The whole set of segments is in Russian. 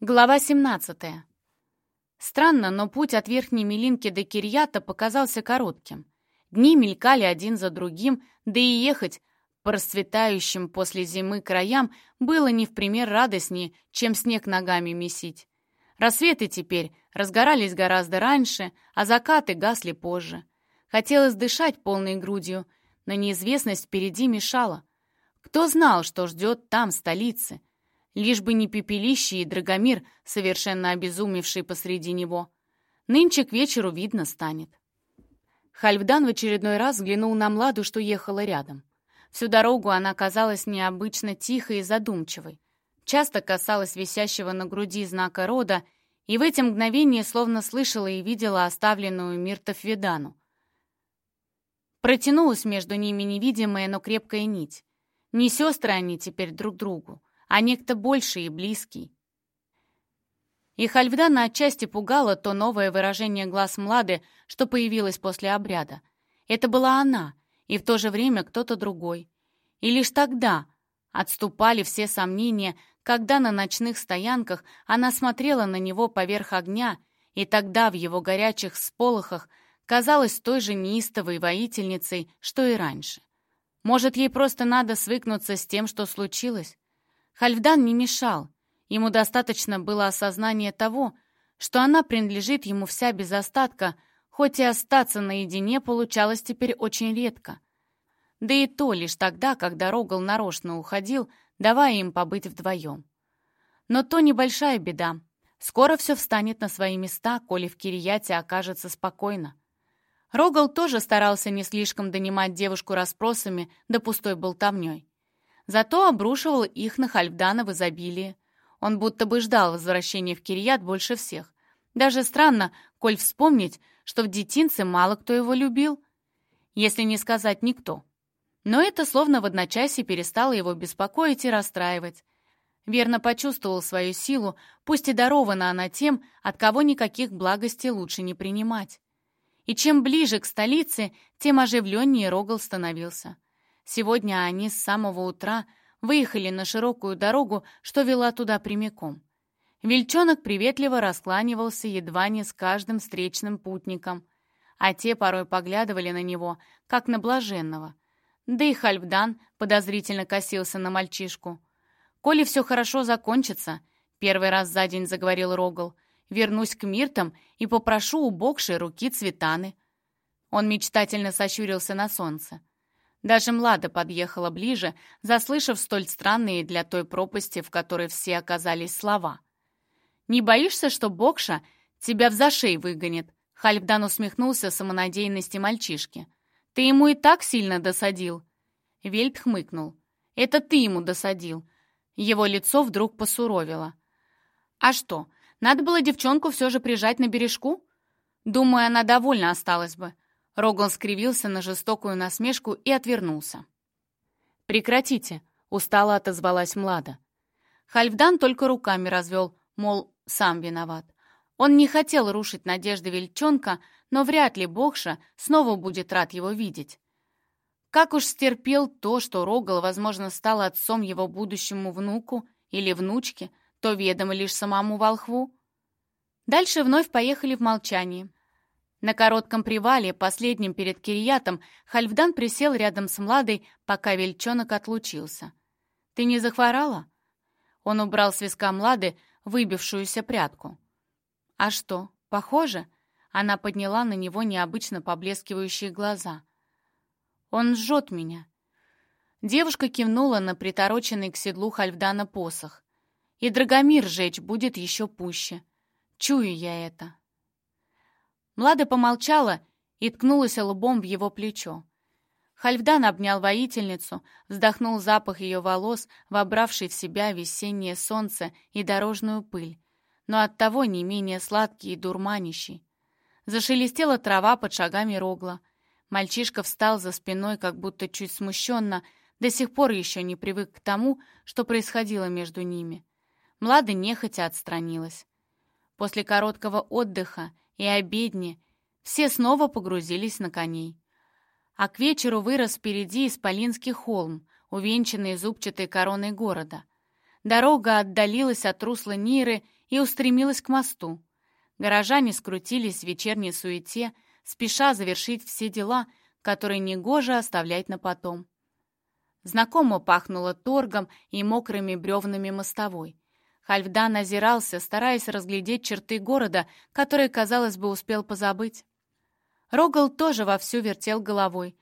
Глава 17. Странно, но путь от Верхней Милинки до Кирьята показался коротким. Дни мелькали один за другим, да и ехать по расцветающим после зимы краям было не в пример радостнее, чем снег ногами месить. Рассветы теперь разгорались гораздо раньше, а закаты гасли позже. Хотелось дышать полной грудью, но неизвестность впереди мешала. Кто знал, что ждет там, в столице? Лишь бы не пепелище и Драгомир, совершенно обезумевший посреди него. Нынче к вечеру видно станет. Хальфдан в очередной раз взглянул на Младу, что ехала рядом. Всю дорогу она казалась необычно тихой и задумчивой. Часто касалась висящего на груди знака рода, и в эти мгновения словно слышала и видела оставленную Миртов Видану. Протянулась между ними невидимая, но крепкая нить. Не сестры они теперь друг другу, а некто больший и близкий. И Хальфдана отчасти пугало то новое выражение глаз Млады, что появилось после обряда. Это была она, и в то же время кто-то другой. И лишь тогда отступали все сомнения, когда на ночных стоянках она смотрела на него поверх огня, и тогда в его горячих сполохах казалась той же неистовой воительницей, что и раньше. Может, ей просто надо свыкнуться с тем, что случилось? Хальфдан не мешал. Ему достаточно было осознания того, что она принадлежит ему вся без остатка, хоть и остаться наедине получалось теперь очень редко. Да и то лишь тогда, когда Рогал нарочно уходил, давая им побыть вдвоем. Но то небольшая беда. Скоро все встанет на свои места, коли в Кирияте окажется спокойно. Рогал тоже старался не слишком донимать девушку расспросами да пустой болтовней. Зато обрушивал их на Хальфдана в изобилии. Он будто бы ждал возвращения в Кирьят больше всех. Даже странно, коль вспомнить, что в детинце мало кто его любил, если не сказать никто. Но это словно в одночасье перестало его беспокоить и расстраивать. Верно почувствовал свою силу, пусть и дарована она тем, от кого никаких благостей лучше не принимать. И чем ближе к столице, тем оживленнее Рогал становился. Сегодня они с самого утра выехали на широкую дорогу, что вела туда прямиком. Вельчонок приветливо раскланивался едва не с каждым встречным путником, а те порой поглядывали на него, как на блаженного. Да и Хальфдан подозрительно косился на мальчишку. «Коли все хорошо закончится», — первый раз за день заговорил Рогал, «вернусь к Миртам и попрошу у Бокши руки Цветаны». Он мечтательно сощурился на солнце. Даже Млада подъехала ближе, заслышав столь странные для той пропасти, в которой все оказались слова. «Не боишься, что Бокша тебя в зашей выгонит?» Хальфдан усмехнулся самонадеянности мальчишки. «Ты ему и так сильно досадил?» Вельт хмыкнул. «Это ты ему досадил». Его лицо вдруг посуровило. «А что, надо было девчонку все же прижать на бережку?» «Думаю, она довольна осталась бы. Роган скривился на жестокую насмешку и отвернулся. «Прекратите!» — устало отозвалась Млада. Хальфдан только руками развел, мол, сам виноват. Он не хотел рушить надежды Вельчонка, но вряд ли Богша снова будет рад его видеть. Как уж стерпел то, что Рогал, возможно, стал отцом его будущему внуку или внучке, то ведомо лишь самому волхву. Дальше вновь поехали в молчании. На коротком привале, последнем перед Кирьятом, Хальфдан присел рядом с Младой, пока Вельчонок отлучился. «Ты не захворала?» Он убрал с виска Млады выбившуюся прядку. «А что, похоже?» Она подняла на него необычно поблескивающие глаза. «Он жжет меня». Девушка кивнула на притороченный к седлу Хальфдана посох. «И Драгомир жечь будет еще пуще. Чую я это». Млада помолчала и ткнулась лбом в его плечо. Хальфдан обнял воительницу, вздохнул запах ее волос, вобравший в себя весеннее солнце и дорожную пыль, но оттого не менее сладкий и дурманящий. Зашелестела трава под шагами рогла. Мальчишка встал за спиной, как будто чуть смущенно, до сих пор еще не привык к тому, что происходило между ними. Млада нехотя отстранилась. После короткого отдыха и обедни, все снова погрузились на коней. А к вечеру вырос впереди Исполинский холм, увенчанный зубчатой короной города. Дорога отдалилась от русла Ниры и устремилась к мосту. Горожане скрутились в вечерней суете, спеша завершить все дела, которые негоже оставлять на потом. Знакомо пахнуло торгом и мокрыми бревнами мостовой. Хальфдан озирался, стараясь разглядеть черты города, которые, казалось бы, успел позабыть. Рогал тоже вовсю вертел головой.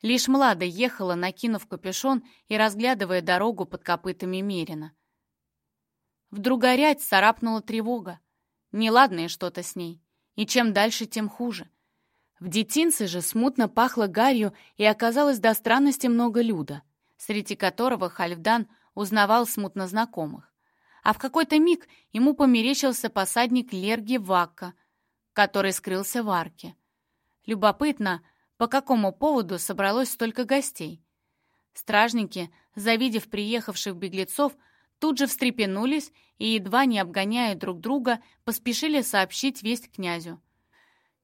Лишь Млада ехала, накинув капюшон и разглядывая дорогу под копытами Мерина. Вдруг горять царапнула тревога. Неладное что-то с ней. И чем дальше, тем хуже. В детинце же смутно пахло гарью и оказалось до странности много люда, среди которого Хальфдан узнавал смутно знакомых. А в какой-то миг ему померещился посадник Лерги Вакка, который скрылся в арке. Любопытно, по какому поводу собралось столько гостей. Стражники, завидев приехавших беглецов, тут же встрепенулись и, едва не обгоняя друг друга, поспешили сообщить весть князю.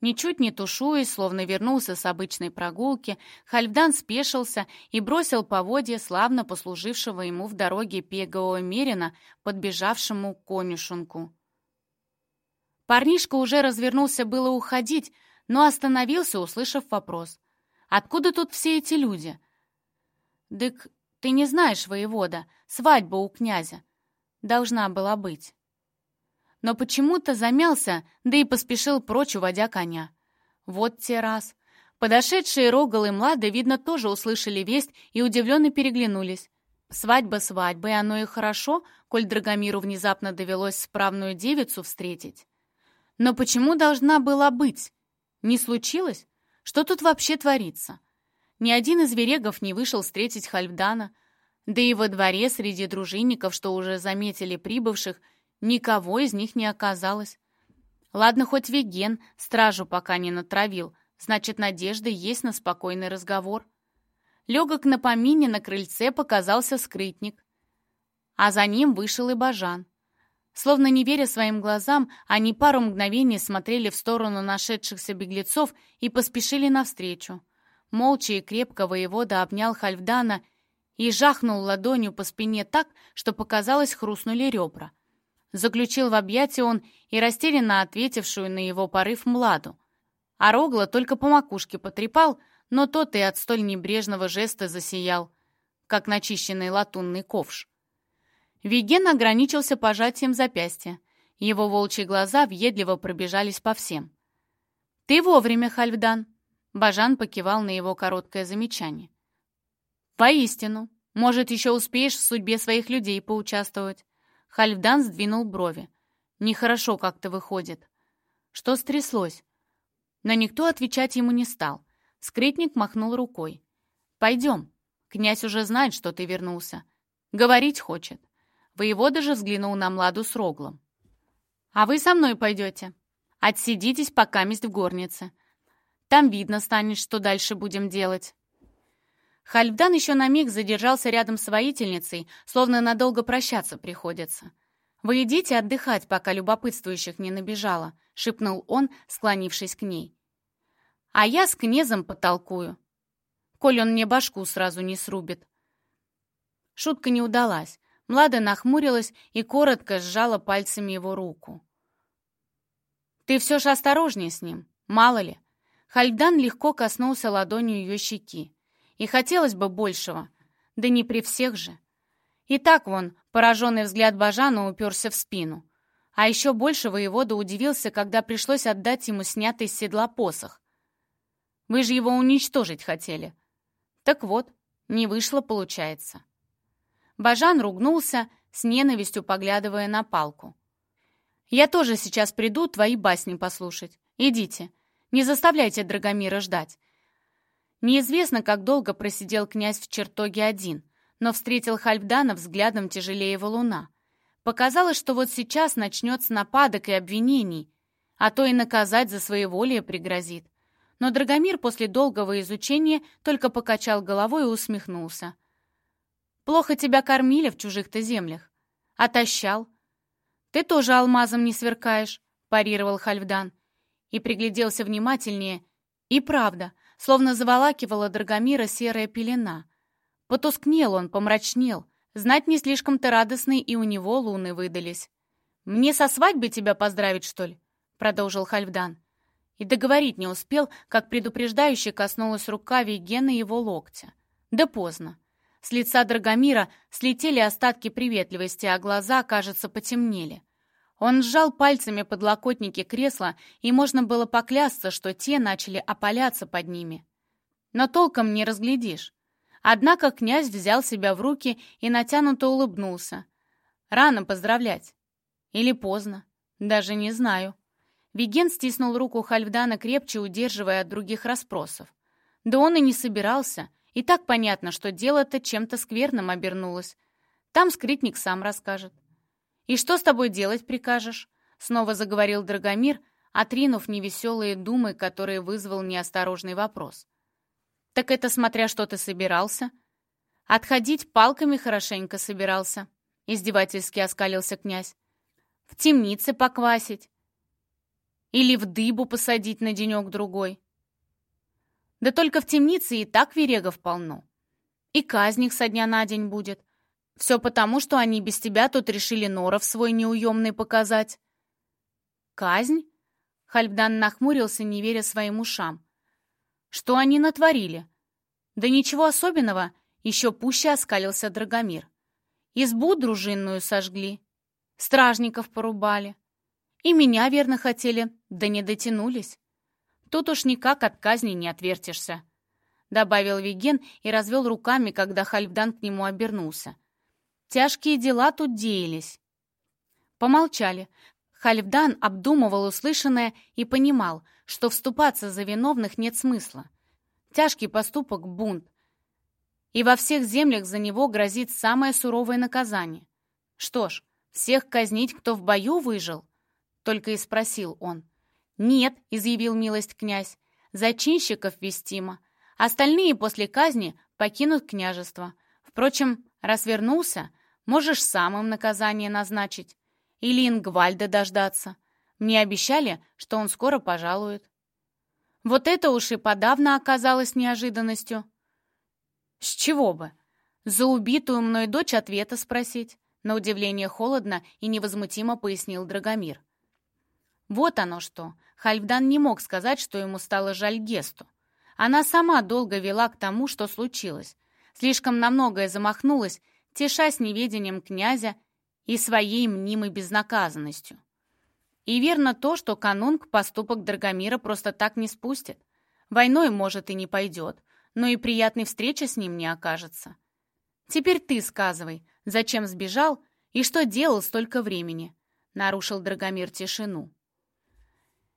Ничуть не тушуясь, словно вернулся с обычной прогулки, Хальфдан спешился и бросил поводья славно послужившего ему в дороге пегового мерина, подбежавшему к конюшенку. Парнишка уже развернулся было уходить, но остановился, услышав вопрос. «Откуда тут все эти люди?» «Дык, ты не знаешь, воевода, свадьба у князя. Должна была быть». Но почему-то замялся, да и поспешил прочь, уводя коня. Вот те раз. Подошедшие Рогал и Млады, видно, тоже услышали весть и удивленно переглянулись. Свадьба свадьбой, оно и хорошо, коль Драгомиру внезапно довелось справную девицу встретить. Но почему должна была быть? Не случилось? Что тут вообще творится? Ни один из верегов не вышел встретить Хальфдана, да и во дворе среди дружинников, что уже заметили прибывших, никого из них не оказалось. Ладно, хоть Веген стражу пока не натравил, значит, надежда есть на спокойный разговор. Легок на помине на крыльце показался скрытник, а за ним вышел и Бажан. Словно не веря своим глазам, они пару мгновений смотрели в сторону нашедшихся беглецов и поспешили навстречу. Молча и крепко воевода обнял Хальфдана и жахнул ладонью по спине так, что показалось хрустнули ребра. Заключил в объятия он и растерянно ответившую на его порыв Младу. А Рогла только по макушке потрепал, но тот и от столь небрежного жеста засиял, как начищенный латунный ковш. Виген ограничился пожатием запястья. Его волчьи глаза въедливо пробежались по всем. «Ты вовремя, Хальфдан!» Бажан покивал на его короткое замечание. «Поистину. Может, еще успеешь в судьбе своих людей поучаствовать?» Хальфдан сдвинул брови. «Нехорошо как-то выходит. Что стряслось?» Но никто отвечать ему не стал. Скрытник махнул рукой. «Пойдем. Князь уже знает, что ты вернулся. Говорить хочет. Воевода же взглянул на Младу с Роглом. «А вы со мной пойдете. Отсидитесь пока месть в горнице. Там видно станет, что дальше будем делать». Хальфдан еще на миг задержался рядом с воительницей, словно надолго прощаться приходится. «Вы идите отдыхать, пока любопытствующих не набежало», — шепнул он, склонившись к ней. «А я с князем потолкую, коль он мне башку сразу не срубит». Шутка не удалась. Млада нахмурилась и коротко сжала пальцами его руку. «Ты все же осторожнее с ним, мало ли». Хальдан легко коснулся ладонью ее щеки. И хотелось бы большего, да не при всех же. И так вон, пораженный взгляд Бажана уперся в спину. А еще больше воевода удивился, когда пришлось отдать ему снятый с седла посох. Вы же его уничтожить хотели. Так вот, не вышло, получается. Бажан ругнулся, с ненавистью поглядывая на палку. «Я тоже сейчас приду твои басни послушать. Идите. Не заставляйте Драгомира ждать». Неизвестно, как долго просидел князь в чертоге один, но встретил Хальфдана взглядом тяжелее валуна. Показалось, что вот сейчас начнется нападок и обвинений, а то и наказать за своеволие пригрозит. Но Драгомир после долгого изучения только покачал головой и усмехнулся. Плохо тебя кормили в чужих-то землях. Отощал. Ты тоже алмазом не сверкаешь, парировал Хальфдан. И пригляделся внимательнее. И правда, словно заволакивала Драгомира серая пелена. Потускнел он, помрачнел. Знать не слишком-то радостный и у него луны выдались. «Мне со свадьбы тебя поздравить, что ли?» — продолжил Хальфдан. И договорить не успел, как предупреждающе коснулась рука Вигена его локтя. Да поздно. С лица Драгомира слетели остатки приветливости, а глаза, кажется, потемнели. Он сжал пальцами подлокотники кресла, и можно было поклясться, что те начали опаляться под ними. Но толком не разглядишь. Однако князь взял себя в руки и натянуто улыбнулся. Рано поздравлять. Или поздно. Даже не знаю. Виген стиснул руку Хальфдана крепче, удерживая от других расспросов. Да он и не собирался. И так понятно, что дело-то чем-то скверным обернулось. Там скрипник сам расскажет. «И что с тобой делать прикажешь?» Снова заговорил Драгомир, отринув невеселые думы, которые вызвал неосторожный вопрос. «Так это смотря что ты собирался?» «Отходить палками хорошенько собирался», — издевательски оскалился князь. «В темнице поквасить. Или в дыбу посадить на денек-другой. Да только в темнице и так верегов полно. И казнь их со дня на день будет. Все потому, что они без тебя тут решили норов свой неуемный показать. Казнь? Хальбдан нахмурился, не веря своим ушам. Что они натворили? Да ничего особенного, еще пуще оскалился Драгомир. Избу дружинную сожгли, стражников порубали. И меня верно хотели, да не дотянулись. Тут уж никак от казни не отвертишься», — добавил Виген и развел руками, когда Хальфдан к нему обернулся. «Тяжкие дела тут деялись». Помолчали. Хальфдан обдумывал услышанное и понимал, что вступаться за виновных нет смысла. Тяжкий поступок — бунт. И во всех землях за него грозит самое суровое наказание. Что ж, всех казнить, кто в бою выжил? Только и спросил он. «Нет», — изъявил милость князь, — «зачинщиков вестимо. Остальные после казни покинут княжество. Впрочем, раз вернулся, можешь сам им наказание назначить. Или Ингвальда дождаться. Мне обещали, что он скоро пожалует». Вот это уж и подавно оказалось неожиданностью. С чего бы? За убитую мной дочь ответа спросить. На удивление холодно и невозмутимо пояснил Драгомир. Вот оно что. Хальфдан не мог сказать, что ему стало жаль Гесту. Она сама долго вела к тому, что случилось. Слишком на многое замахнулась, тешась неведением князя и своей мнимой безнаказанностью. И верно то, что канунг поступок Драгомира просто так не спустит. Войной, может, и не пойдет, но и приятной встречи с ним не окажется. Теперь ты сказывай, зачем сбежал и что делал столько времени, нарушил Драгомир тишину.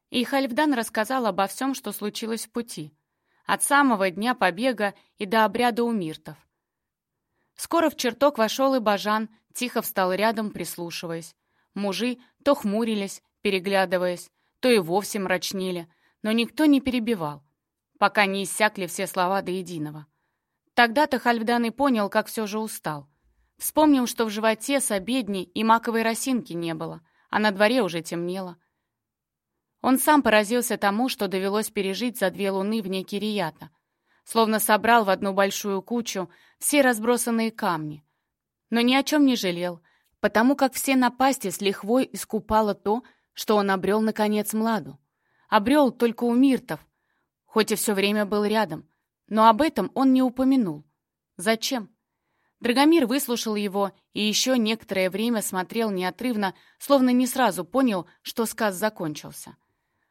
И Хальфдан рассказал обо всем, что случилось в пути, от самого дня побега и до обряда у миртов. Скоро в чертог вошел и Бажан, тихо встал рядом, прислушиваясь. Мужи то хмурились, переглядываясь, то и вовсе мрачнели, но никто не перебивал, пока не иссякли все слова до единого. Тогда-то Хальфдан и понял, как все же устал. Вспомнил, что в животе с обедней и маковой росинки не было, а на дворе уже темнело. Он сам поразился тому, что довелось пережить за две луны вне Кирията. Словно собрал в одну большую кучу все разбросанные камни. Но ни о чем не жалел, потому как все напасти с лихвой искупало то, что он обрел, наконец, Младу. Обрел только у Миртов, хоть и все время был рядом, но об этом он не упомянул. Зачем? Драгомир выслушал его и еще некоторое время смотрел неотрывно, словно не сразу понял, что сказ закончился.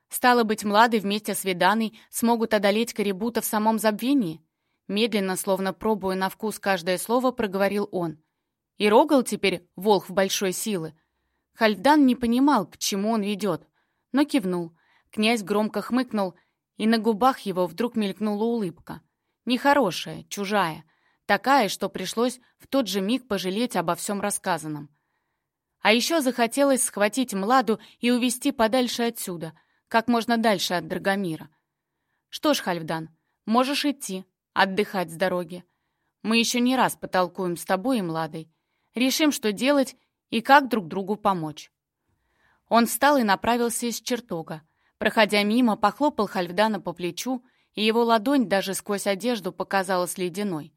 Стало быть, Млады вместе с Виданой смогут одолеть Карибута в самом забвении? Медленно, словно пробуя на вкус каждое слово, проговорил он. И Рогал теперь волх в большой силы. Хальфдан не понимал, к чему он ведет, но кивнул. Князь громко хмыкнул, и на губах его вдруг мелькнула улыбка. Нехорошая, чужая, такая, что пришлось в тот же миг пожалеть обо всем рассказанном. А еще захотелось схватить Младу и увести подальше отсюда — как можно дальше от Драгомира. Что ж, Хальфдан, можешь идти, отдыхать с дороги. Мы еще не раз потолкуем с тобой и Младой. Решим, что делать и как друг другу помочь. Он встал и направился из чертога. Проходя мимо, похлопал Хальфдана по плечу, и его ладонь даже сквозь одежду показалась ледяной.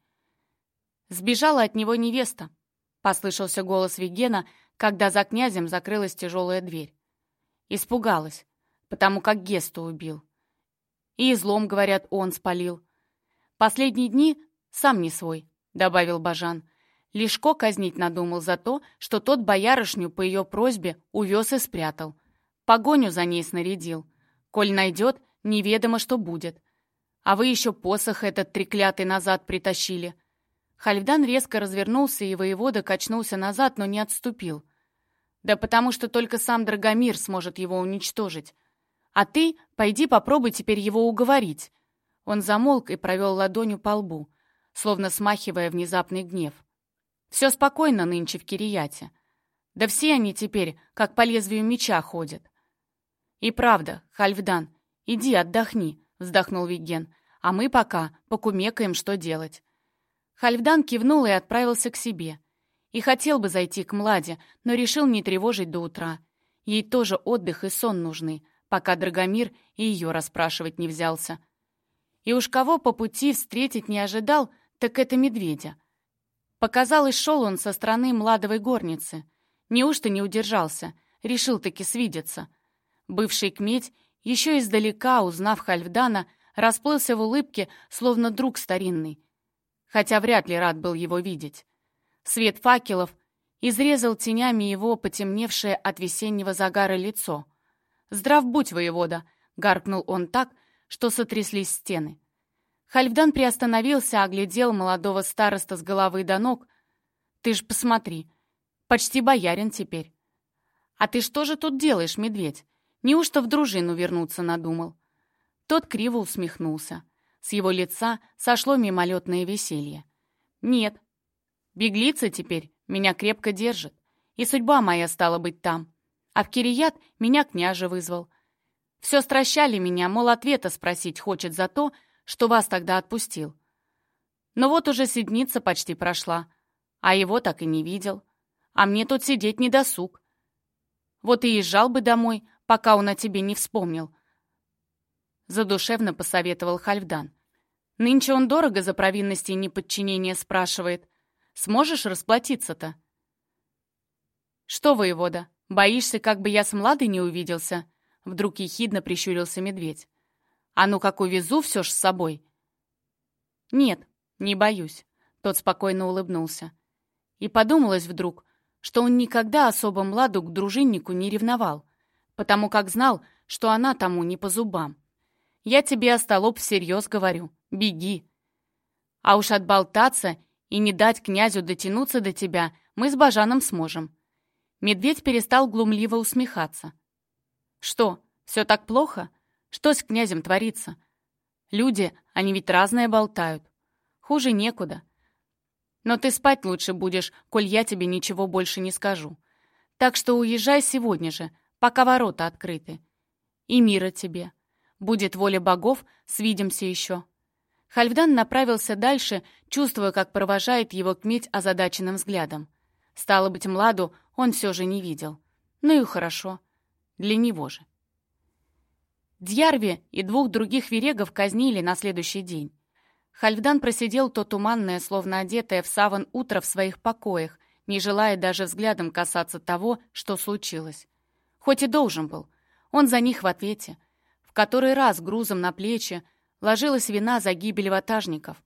Сбежала от него невеста. Послышался голос Вегена, когда за князем закрылась тяжелая дверь. Испугалась, потому как Гесту убил. И излом, говорят, он спалил. Последние дни сам не свой, добавил Бажан. Лешко казнить надумал за то, что тот боярышню по ее просьбе увез и спрятал. Погоню за ней снарядил. Коль найдет, неведомо, что будет. А вы еще посох этот треклятый назад притащили. Хальфдан резко развернулся, и воевода качнулся назад, но не отступил. Да потому что только сам Драгомир сможет его уничтожить. А ты пойди попробуй теперь его уговорить. Он замолк и провел ладонью по лбу, словно смахивая внезапный гнев. Все спокойно нынче в Кирияте. Да все они теперь, как по лезвию меча, ходят. И правда, Хальфдан, иди отдохни, вздохнул Виген, а мы пока покумекаем, что делать. Хальфдан кивнул и отправился к себе. И хотел бы зайти к Младе, но решил не тревожить до утра. Ей тоже отдых и сон нужны, пока Драгомир и ее расспрашивать не взялся. И уж кого по пути встретить не ожидал, так это медведя. Показалось, шел он со стороны Младовой горницы. Неужто не удержался, решил таки свидеться. Бывший кметь, еще издалека, узнав Хальфдана, расплылся в улыбке, словно друг старинный. Хотя вряд ли рад был его видеть. Свет факелов изрезал тенями его потемневшее от весеннего загара лицо. «Здрав будь, воевода!» — гаркнул он так, что сотряслись стены. Хальфдан приостановился, оглядел молодого староста с головы до ног. «Ты ж посмотри, почти боярин теперь». «А ты что же тут делаешь, медведь? Неужто в дружину вернуться надумал?» Тот криво усмехнулся. С его лица сошло мимолетное веселье. «Нет, беглица теперь меня крепко держит, и судьба моя стала быть там. А в Кирият меня княже вызвал. Все стращали меня, мол, ответа спросить хочет за то, что вас тогда отпустил. Но вот уже седница почти прошла, а его так и не видел. А мне тут сидеть не досуг. Вот и езжал бы домой, пока он о тебе не вспомнил. Задушевно посоветовал Хальфдан. Нынче он дорого за провинности и неподчинение спрашивает. Сможешь расплатиться-то? Что, воевода, боишься, как бы я с Младой не увиделся? Вдруг ехидно прищурился медведь. А ну как увезу все ж с собой. Нет, не боюсь. Тот спокойно улыбнулся. И подумалось вдруг, что он никогда особо Младу к дружиннику не ревновал, потому как знал, что она тому не по зубам. Я тебе, остолоп, всерьез говорю, беги. А уж отболтаться и не дать князю дотянуться до тебя мы с Бажаном сможем. Медведь перестал глумливо усмехаться. Что, все так плохо? Что с князем творится? Люди, они ведь разные болтают. Хуже некуда. Но ты спать лучше будешь, коль я тебе ничего больше не скажу. Так что уезжай сегодня же, пока ворота открыты. И мира тебе. Будет воля богов, свидимся еще». Хальфдан направился дальше, чувствуя, как провожает его кметь озадаченным взглядом. Стало быть, Младу он все же не видел. Ну и хорошо. Для него же. Дьярви и двух других верегов казнили на следующий день. Хальфдан просидел то туманное, словно одетое в саван утро в своих покоях, не желая даже взглядом касаться того, что случилось. Хоть и должен был. Он за них в ответе. В который раз грузом на плечи ложилась вина за гибель ватажников.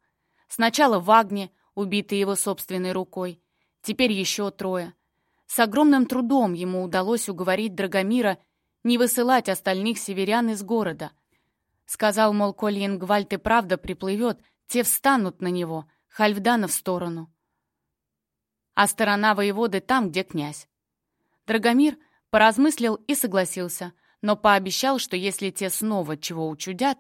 Сначала Вагне, убитый его собственной рукой, теперь еще трое — с огромным трудом ему удалось уговорить Драгомира не высылать остальных северян из города. Сказал, мол, коли Ингвальд и правда приплывет, те встанут на него, Хальфдана в сторону. А сторона воеводы там, где князь. Драгомир поразмыслил и согласился, но пообещал, что если те снова чего учудят,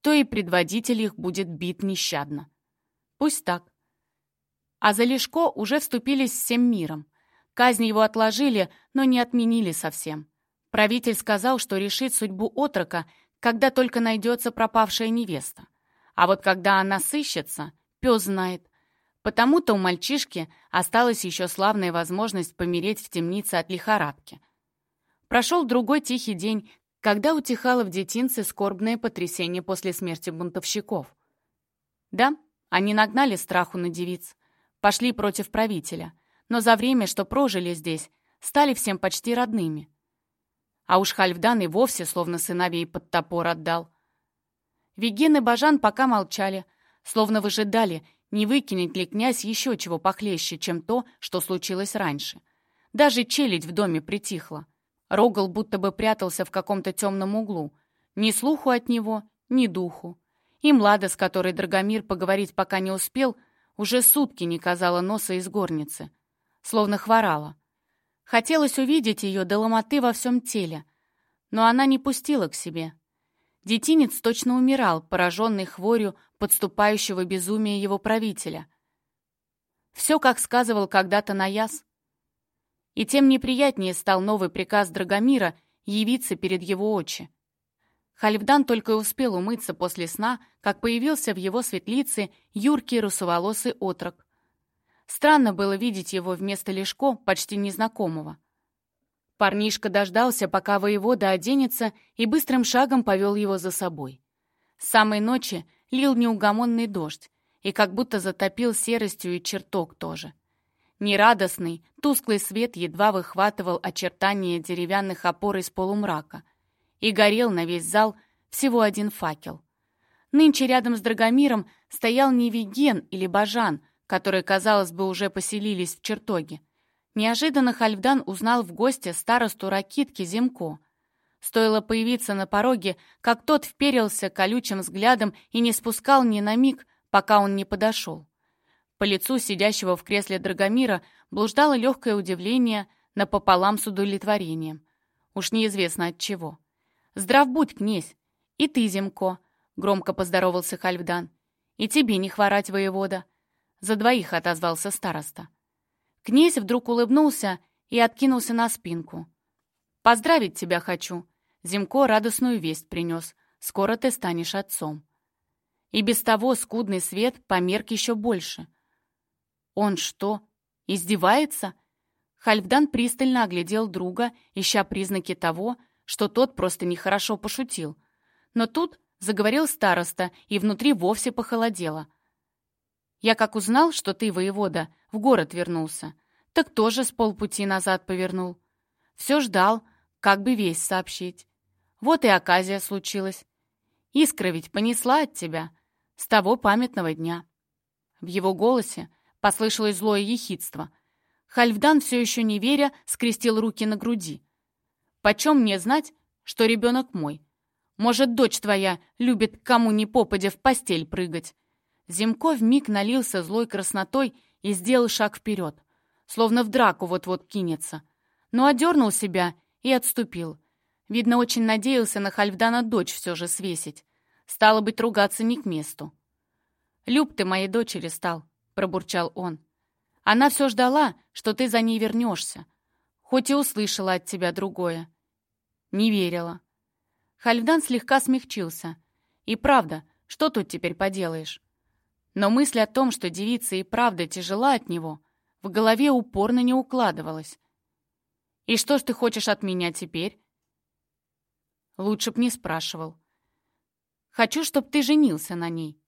то и предводитель их будет бит нещадно. Пусть так. А за Лешко уже вступились всем миром. Казнь его отложили, но не отменили совсем. Правитель сказал, что решит судьбу отрока, когда только найдется пропавшая невеста. А вот когда она сыщется, пес знает. Потому-то у мальчишки осталась еще славная возможность помереть в темнице от лихорадки. Прошел другой тихий день, когда утихало в детинце скорбное потрясение после смерти бунтовщиков. Да, они нагнали страху на девиц, пошли против правителя — но за время, что прожили здесь, стали всем почти родными. А уж Хальфдан и вовсе словно сыновей под топор отдал. Виген и Бажан пока молчали, словно выжидали, не выкинет ли князь еще чего похлеще, чем то, что случилось раньше. Даже челядь в доме притихла. Рогал будто бы прятался в каком-то темном углу. Ни слуху от него, ни духу. И Млада, с которой Драгомир поговорить пока не успел, уже сутки не казала носа из горницы. Словно хворала. Хотелось увидеть ее до ломоты во всем теле, но она не пустила к себе. Детинец точно умирал, пораженный хворью подступающего безумия его правителя. Все, как сказывал когда-то Наяс. И тем неприятнее стал новый приказ Драгомира явиться перед его очи. Хальфдан только и успел умыться после сна, как появился в его светлице юркий русоволосый отрок. Странно было видеть его вместо Лешко, почти незнакомого. Парнишка дождался, пока воевода оденется, и быстрым шагом повел его за собой. С самой ночи лил неугомонный дождь, и как будто затопил серостью и чертог тоже. Нерадостный, тусклый свет едва выхватывал очертания деревянных опор из полумрака, и горел на весь зал всего один факел. Нынче рядом с Драгомиром стоял не Виген или Бажан — которые, казалось бы, уже поселились в чертоге. Неожиданно Хальфдан узнал в госте старосту Ракитки Зимко. Стоило появиться на пороге, как тот вперился колючим взглядом и не спускал ни на миг, пока он не подошел. По лицу сидящего в кресле Драгомира блуждало легкое удивление напополам с удовлетворением. Уж неизвестно от чего. «Здрав будь, князь! И ты, Зимко!» — громко поздоровался Хальфдан. «И тебе не хворать, воевода!» За двоих отозвался староста. Князь вдруг улыбнулся и откинулся на спинку. «Поздравить тебя хочу!» Зимко радостную весть принес. «Скоро ты станешь отцом». И без того скудный свет померк еще больше. «Он что, издевается?» Хальфдан пристально оглядел друга, ища признаки того, что тот просто нехорошо пошутил. Но тут заговорил староста, и внутри вовсе похолодело. Я как узнал, что ты, воевода, в город вернулся, так тоже с полпути назад повернул. Все ждал, как бы весь сообщить. Вот и оказия случилась. Искра ведь понесла от тебя с того памятного дня. В его голосе послышалось злое ехидство. Хальфдан, все еще не веря, скрестил руки на груди. «Почем мне знать, что ребенок мой? Может, дочь твоя любит кому ни попадя в постель прыгать? Зимко вмиг налился злой краснотой и сделал шаг вперед, словно в драку вот-вот кинется. Но одернул себя и отступил. Видно, очень надеялся на Хальфдана дочь все же свесить. Стало быть, ругаться не к месту. «Люб ты моей дочери стал», — пробурчал он. «Она все ждала, что ты за ней вернешься. Хоть и услышала от тебя другое. Не верила». Хальфдан слегка смягчился. «И правда, что тут теперь поделаешь? Но мысль о том, что девица и правда тяжела от него, в голове упорно не укладывалась. «И что ж ты хочешь от меня теперь?» Лучше б не спрашивал. «Хочу, чтоб ты женился на ней».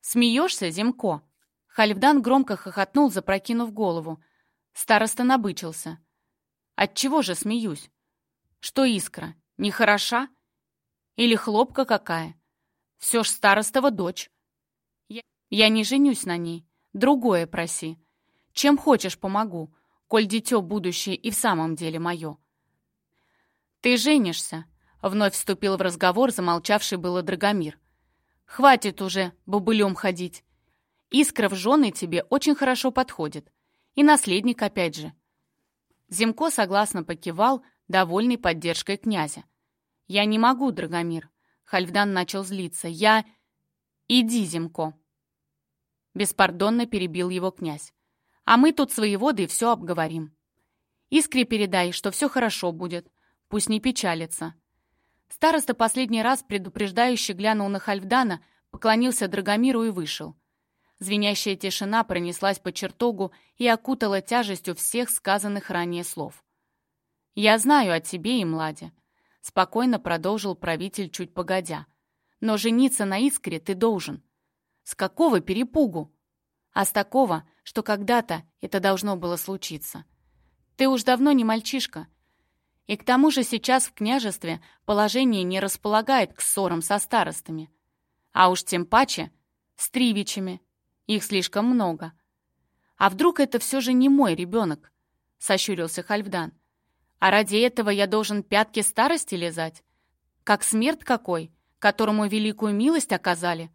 «Смеешься, Земко?» Хальфдан громко хохотнул, запрокинув голову. Староста набычился. «Отчего же смеюсь? Что искра, не хороша? Или хлопка какая? Все ж старостова дочь. Я не женюсь на ней. Другое проси. Чем хочешь, помогу, коль дитё будущее и в самом деле мое. Ты женишься, — вновь вступил в разговор замолчавший было Драгомир. «Хватит уже бабулем ходить. Искра в жены тебе очень хорошо подходит. И наследник опять же». Земко согласно покивал, довольный поддержкой князя. «Я не могу, Драгомир». Хальфдан начал злиться. «Я...» «Иди, Земко». Беспардонно перебил его князь. «А мы тут свои воды и все обговорим. Искре передай, что все хорошо будет. Пусть не печалится». Староста последний раз предупреждающе глянул на Хальфдана, поклонился Драгомиру и вышел. Звенящая тишина пронеслась по чертогу и окутала тяжестью всех сказанных ранее слов. «Я знаю о тебе и Младе», — спокойно продолжил правитель чуть погодя. «Но жениться на Искре ты должен. С какого перепугу? А с такого, что когда-то это должно было случиться. Ты уж давно не мальчишка. И к тому же сейчас в княжестве положение не располагает к ссорам со старостами. А уж тем паче с тривичами. Их слишком много. А вдруг это все же не мой ребенок? Сощурился Хальфдан. А ради этого я должен пятки старости лизать? Как смерть какой, которому великую милость оказали?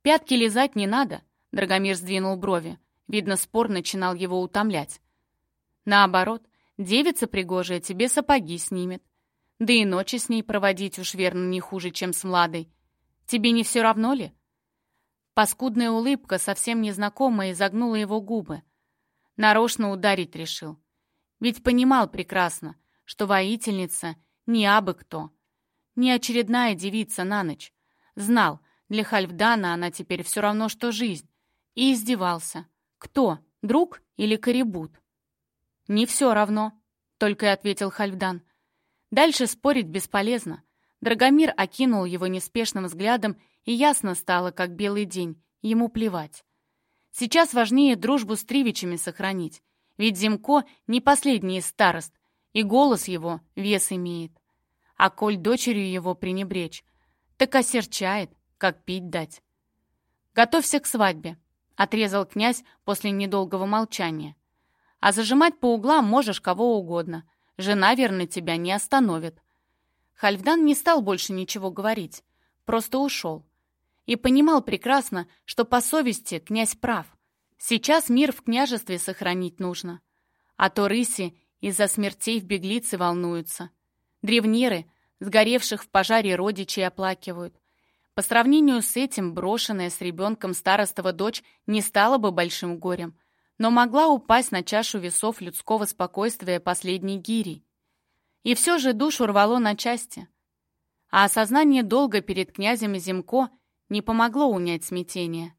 Пятки лизать не надо, Драгомир сдвинул брови. Видно, спор начинал его утомлять. Наоборот, девица пригожая тебе сапоги снимет. Да и ночи с ней проводить уж верно не хуже, чем с младой. Тебе не все равно ли? Паскудная улыбка, совсем незнакомая, изогнула его губы. Нарочно ударить решил. Ведь понимал прекрасно, что воительница не абы кто. Не очередная девица на ночь. Знал, для Хальфдана она теперь все равно, что жизнь. И издевался. Кто, друг или корибут? «Не все равно», — только и ответил Хальфдан. Дальше спорить бесполезно. Драгомир окинул его неспешным взглядом, и ясно стало, как белый день, ему плевать. Сейчас важнее дружбу с Тривичами сохранить, ведь Зимко не последний старост, и голос его вес имеет. А коль дочерью его пренебречь, так осерчает, как пить дать. «Готовься к свадьбе», — отрезал князь после недолгого молчания. А зажимать по углам можешь кого угодно. Жена, верно, тебя не остановит». Хальфдан не стал больше ничего говорить, просто ушел. И понимал прекрасно, что по совести князь прав. Сейчас мир в княжестве сохранить нужно. А то рыси из-за смертей в беглице волнуются. Древнеры, сгоревших в пожаре родичей, оплакивают. По сравнению с этим, брошенная с ребенком старостова дочь не стала бы большим горем — но могла упасть на чашу весов людского спокойствия последней гири. И все же душу рвало на части. А осознание долга перед князем Зимко не помогло унять смятение.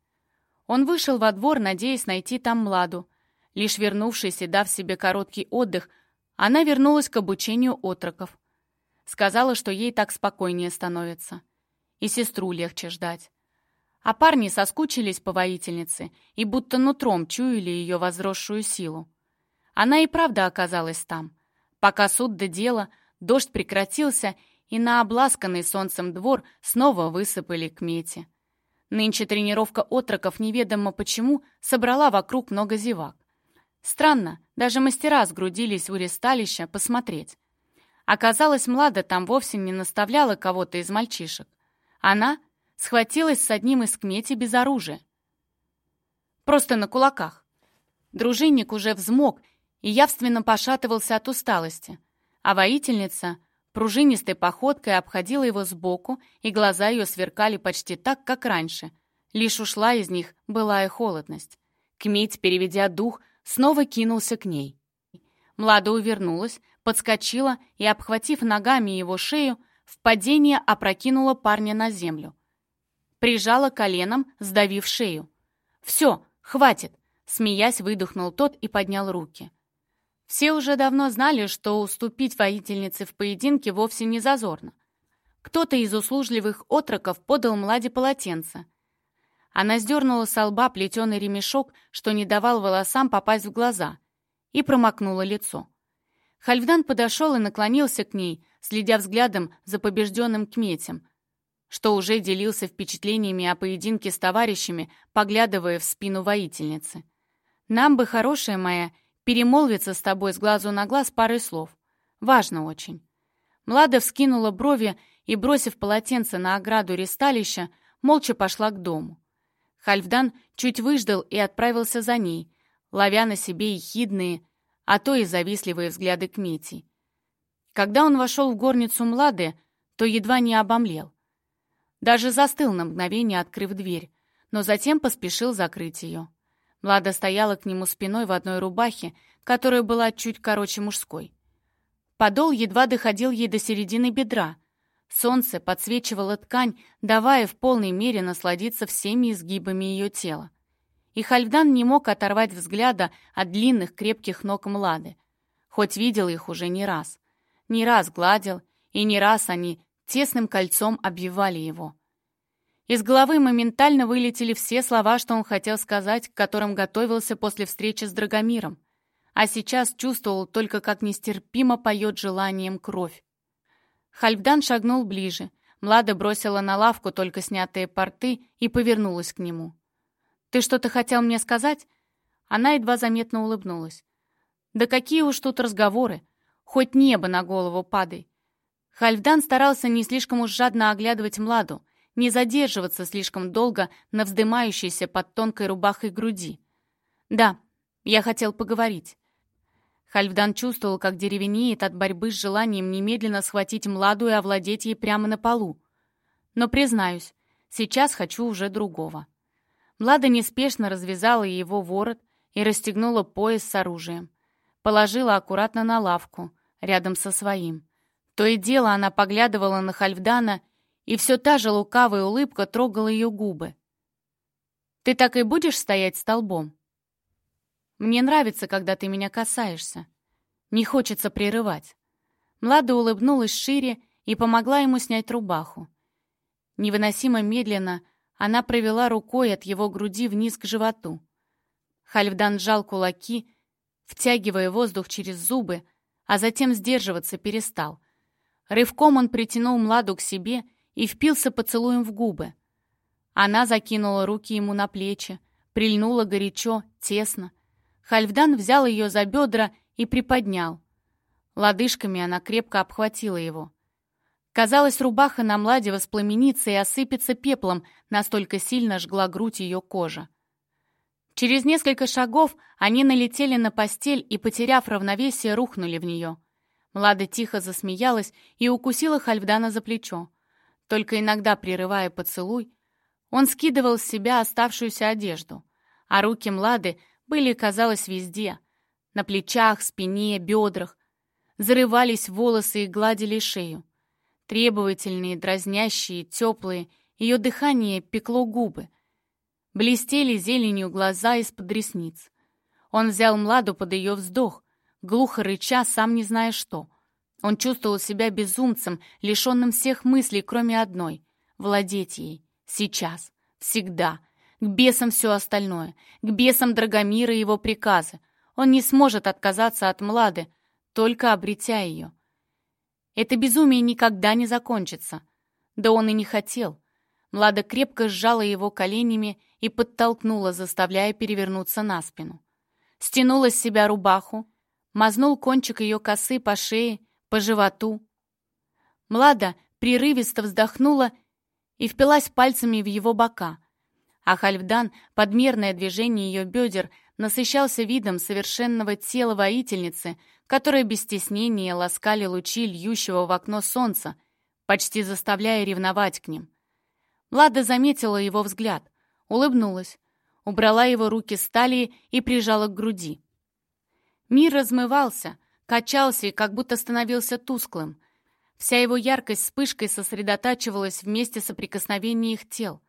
Он вышел во двор, надеясь найти там Младу. Лишь вернувшись и дав себе короткий отдых, она вернулась к обучению отроков. Сказала, что ей так спокойнее становится. И сестру легче ждать. А парни соскучились по воительнице и будто нутром чуяли ее возросшую силу. Она и правда оказалась там. Пока суд до дела, дождь прекратился, и на обласканный солнцем двор снова высыпали к мете. Нынче тренировка отроков неведомо почему собрала вокруг много зевак. Странно, даже мастера сгрудились у ресталища посмотреть. Оказалось, Млада там вовсе не наставляла кого-то из мальчишек. Она схватилась с одним из кмети без оружия. Просто на кулаках. Дружинник уже взмок и явственно пошатывался от усталости, а воительница пружинистой походкой обходила его сбоку, и глаза ее сверкали почти так, как раньше. Лишь ушла из них былая холодность. Кметь, переведя дух, снова кинулся к ней. Млада увернулась, подскочила и, обхватив ногами его шею, в падение опрокинула парня на землю прижала коленом, сдавив шею. «Все, хватит!» — смеясь, выдохнул тот и поднял руки. Все уже давно знали, что уступить воительнице в поединке вовсе не зазорно. Кто-то из услужливых отроков подал Младе полотенце. Она сдернула с лба плетеный ремешок, что не давал волосам попасть в глаза, и промокнула лицо. Хальфдан подошел и наклонился к ней, следя взглядом за побежденным кметем, что уже делился впечатлениями о поединке с товарищами, поглядывая в спину воительницы. «Нам бы, хорошая моя, перемолвиться с тобой с глазу на глаз парой слов. Важно очень». Млада вскинула брови и, бросив полотенце на ограду ресталища, молча пошла к дому. Хальфдан чуть выждал и отправился за ней, ловя на себе ехидные, а то и завистливые взгляды Кмети. Когда он вошел в горницу Млады, то едва не обомлел. Даже застыл на мгновение, открыв дверь, но затем поспешил закрыть ее. Млада стояла к нему спиной в одной рубахе, которая была чуть короче мужской. Подол едва доходил ей до середины бедра. Солнце подсвечивало ткань, давая в полной мере насладиться всеми изгибами ее тела. И Хальфдан не мог оторвать взгляда от длинных крепких ног Млады, хоть видел их уже не раз. Не раз гладил, и не раз они тесным кольцом обвивали его. Из головы моментально вылетели все слова, что он хотел сказать, к которым готовился после встречи с Драгомиром. а сейчас чувствовал только, как нестерпимо поет желанием кровь. Хальфдан шагнул ближе. Млада бросила на лавку только снятые порты и повернулась к нему. «Ты что-то хотел мне сказать?» Она едва заметно улыбнулась. «Да какие уж тут разговоры! Хоть небо на голову падай!» Хальфдан старался не слишком уж жадно оглядывать Младу, не задерживаться слишком долго на вздымающейся под тонкой рубахой груди. «Да, я хотел поговорить». Хальфдан чувствовал, как деревенеет от борьбы с желанием немедленно схватить Младу и овладеть ей прямо на полу. Но, признаюсь, сейчас хочу уже другого. Млада неспешно развязала его ворот и расстегнула пояс с оружием. Положила аккуратно на лавку, рядом со своим. То и дело она поглядывала на Хальфдана, и все та же лукавая улыбка трогала ее губы. «Ты так и будешь стоять столбом?» «Мне нравится, когда ты меня касаешься. Не хочется прерывать». Млада улыбнулась шире и помогла ему снять рубаху. Невыносимо медленно она провела рукой от его груди вниз к животу. Хальфдан сжал кулаки, втягивая воздух через зубы, а затем сдерживаться перестал — Рывком он притянул Младу к себе и впился поцелуем в губы. Она закинула руки ему на плечи, прильнула горячо, тесно. Хальфдан взял ее за бедра и приподнял. Лодыжками она крепко обхватила его. Казалось, рубаха на Младе воспламенится и осыпется пеплом, настолько сильно жгла грудь ее кожа. Через несколько шагов они налетели на постель и, потеряв равновесие, рухнули в нее — Млада тихо засмеялась и укусила Хальфдана за плечо. Только иногда, прерывая поцелуй, он скидывал с себя оставшуюся одежду, а руки Млады были, казалось, везде — на плечах, спине, бедрах. Зарывались волосы и гладили шею. Требовательные, дразнящие, теплые, ее дыхание пекло губы. Блестели зеленью глаза из-под ресниц. Он взял Младу под ее вздох, глухо рыча, сам не зная что. Он чувствовал себя безумцем, лишенным всех мыслей, кроме одной — владеть ей. Сейчас. Всегда. К бесам все остальное. К бесам Драгомира и его приказы. Он не сможет отказаться от Млады, только обретя ее. Это безумие никогда не закончится. Да он и не хотел. Млада крепко сжала его коленями и подтолкнула, заставляя перевернуться на спину. Стянула с себя рубаху, мазнул кончик ее косы по шее, по животу. Млада прерывисто вздохнула и впилась пальцами в его бока, а Хальфдан, подмерное движение ее бедер, насыщался видом совершенного тела воительницы, которая без стеснения ласкали лучи льющего в окно солнца, почти заставляя ревновать к ним. Млада заметила его взгляд, улыбнулась, убрала его руки с талии и прижала к груди. Мир размывался, качался и как будто становился тусклым. Вся его яркость вспышкой сосредотачивалась вместе соприкосновения их тел.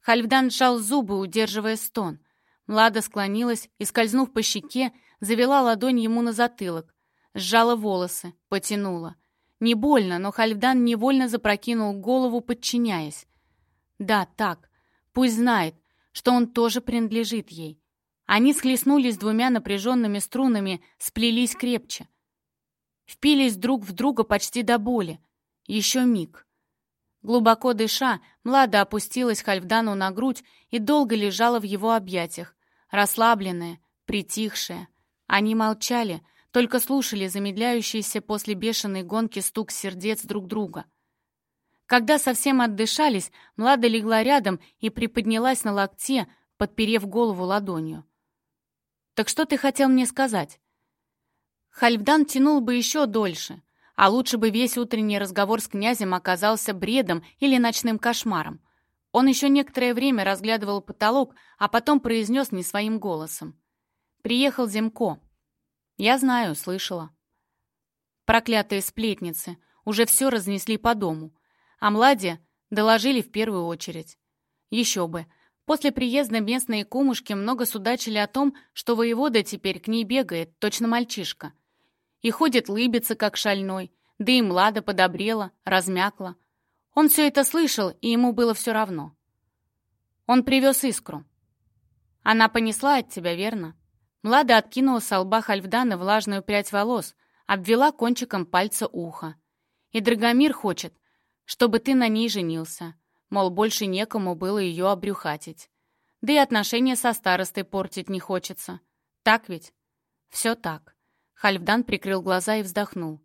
Хальфдан сжал зубы, удерживая стон. Млада склонилась и, скользнув по щеке, завела ладонь ему на затылок, сжала волосы, потянула. Не больно, но Хальфдан невольно запрокинул голову, подчиняясь. Да, так, пусть знает, что он тоже принадлежит ей. Они схлестнулись двумя напряженными струнами, сплелись крепче. Впились друг в друга почти до боли. Еще миг. Глубоко дыша, Млада опустилась Хальфдану на грудь и долго лежала в его объятиях, расслабленная, притихшая. Они молчали, только слушали замедляющийся после бешеной гонки стук сердец друг друга. Когда совсем отдышались, Млада легла рядом и приподнялась на локте, подперев голову ладонью. Так что ты хотел мне сказать?» Хальфдан тянул бы еще дольше, а лучше бы весь утренний разговор с князем оказался бредом или ночным кошмаром. Он еще некоторое время разглядывал потолок, а потом произнес не своим голосом. «Приехал Земко». «Я знаю, слышала». Проклятые сплетницы уже все разнесли по дому, а Младе доложили в первую очередь. Еще бы, После приезда местные кумушки много судачили о том, что воевода теперь к ней бегает, точно мальчишка. И ходит лыбится, как шальной, да и Млада подобрела, размякла. Он все это слышал, и ему было все равно. Он привез искру. Она понесла от тебя, верно? Млада откинула с лба Хальфдана влажную прядь волос, обвела кончиком пальца ухо. «И Драгомир хочет, чтобы ты на ней женился. Мол, больше некому было ее обрюхатить. Да и отношения со старостой портить не хочется. Так ведь?» «Все так». Хальфдан прикрыл глаза и вздохнул.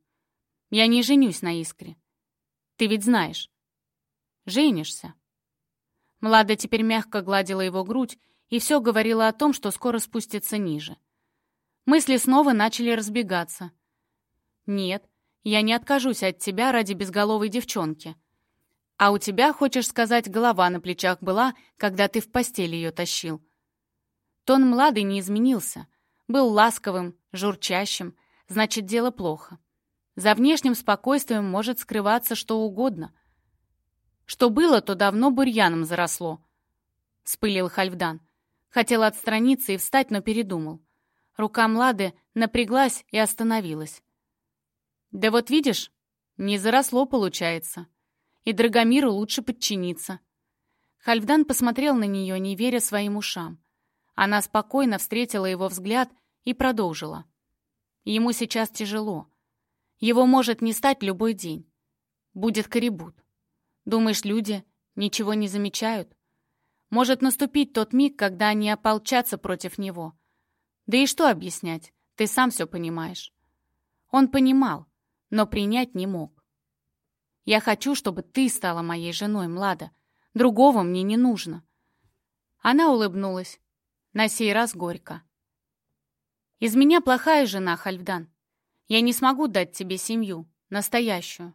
«Я не женюсь на Искре. Ты ведь знаешь». «Женишься». Млада теперь мягко гладила его грудь и все говорила о том, что скоро спустится ниже. Мысли снова начали разбегаться. «Нет, я не откажусь от тебя ради безголовой девчонки. А у тебя, хочешь сказать, голова на плечах была, когда ты в постель ее тащил». Тон Млады не изменился. Был ласковым, журчащим, значит, дело плохо. За внешним спокойствием может скрываться что угодно. Что было, то давно бурьяном заросло. Спылил Хальфдан. Хотел отстраниться и встать, но передумал. Рука Млады напряглась и остановилась. «Да вот видишь, не заросло получается. И Драгомиру лучше подчиниться». Хальфдан посмотрел на нее, не веря своим ушам. Она спокойно встретила его взгляд и продолжила. Ему сейчас тяжело. Его может не стать любой день. Будет корибут. Думаешь, люди ничего не замечают? Может наступить тот миг, когда они ополчатся против него. Да и что объяснять? Ты сам все понимаешь. Он понимал, но принять не мог. Я хочу, чтобы ты стала моей женой, Млада. Другого мне не нужно. Она улыбнулась. На сей раз горько. Из меня плохая жена, Хальфдан. Я не смогу дать тебе семью, настоящую.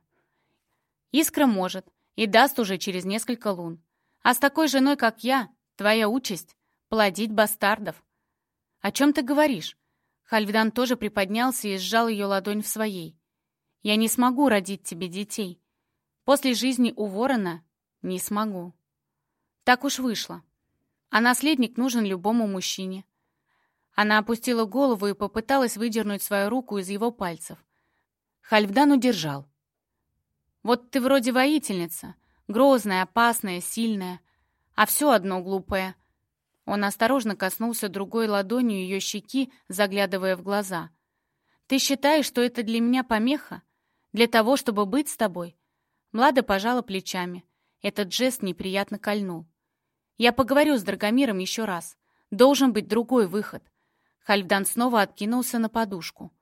Искра может и даст уже через несколько лун. А с такой женой, как я, твоя участь — плодить бастардов. О чем ты говоришь? Хальфдан тоже приподнялся и сжал ее ладонь в своей. Я не смогу родить тебе детей. После жизни у ворона не смогу. Так уж вышло. А наследник нужен любому мужчине. Она опустила голову и попыталась выдернуть свою руку из его пальцев. Хальфдан удержал. «Вот ты вроде воительница, Грозная, опасная, сильная. А все одно глупое. Он осторожно коснулся другой ладонью ее щеки, заглядывая в глаза. «Ты считаешь, что это для меня помеха? Для того, чтобы быть с тобой?» Млада пожала плечами. Этот жест неприятно кольнул. «Я поговорю с Драгомиром еще раз. Должен быть другой выход». Хальфдан снова откинулся на подушку.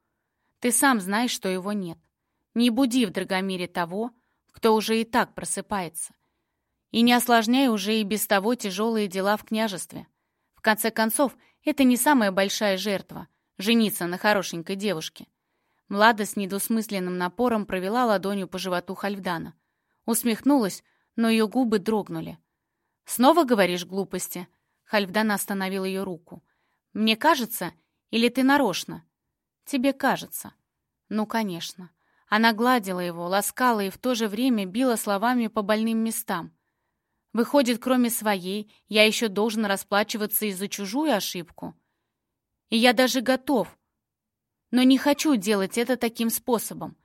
«Ты сам знаешь, что его нет. Не буди в Драгомире того, кто уже и так просыпается. И не осложняй уже и без того тяжелые дела в княжестве. В конце концов, это не самая большая жертва — жениться на хорошенькой девушке. Млада с недосмысленным напором провела ладонью по животу Хальфдана. Усмехнулась, но ее губы дрогнули. «Снова говоришь глупости?» Хальфдан остановил ее руку. «Мне кажется, или ты нарочно?» «Тебе кажется». «Ну, конечно. Она гладила его, ласкала и в то же время била словами по больным местам. Выходит, кроме своей, я еще должен расплачиваться и за чужую ошибку. И я даже готов. Но не хочу делать это таким способом.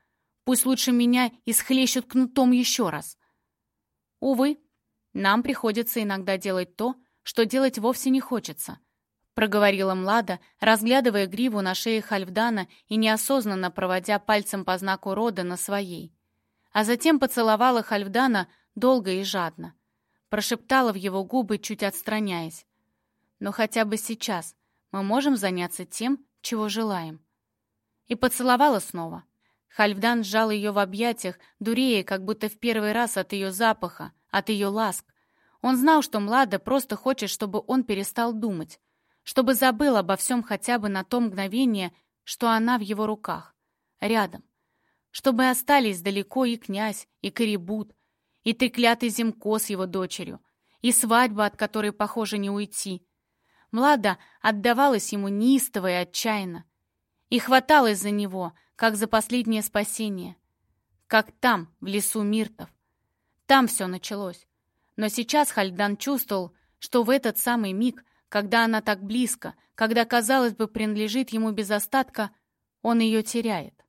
Пусть лучше меня исхлещут кнутом еще раз. Увы, нам приходится иногда делать то, что делать вовсе не хочется проговорила Млада, разглядывая гриву на шее Хальфдана и неосознанно проводя пальцем по знаку рода на своей. А затем поцеловала Хальфдана долго и жадно. Прошептала в его губы, чуть отстраняясь. «Но хотя бы сейчас мы можем заняться тем, чего желаем». И поцеловала снова. Хальфдан сжал ее в объятиях, дурея, как будто в первый раз от ее запаха, от ее ласк. Он знал, что Млада просто хочет, чтобы он перестал думать, чтобы забыл обо всем хотя бы на то мгновение, что она в его руках, рядом. Чтобы остались далеко и князь, и корибут, и треклятый Земко с его дочерью, и свадьба, от которой, похоже, не уйти. Млада отдавалась ему неистово и отчаянно, и хваталась за него, как за последнее спасение, как там, в лесу Миртов. Там все началось. Но сейчас Хальдан чувствовал, что в этот самый миг когда она так близко, когда, казалось бы, принадлежит ему без остатка, он ее теряет.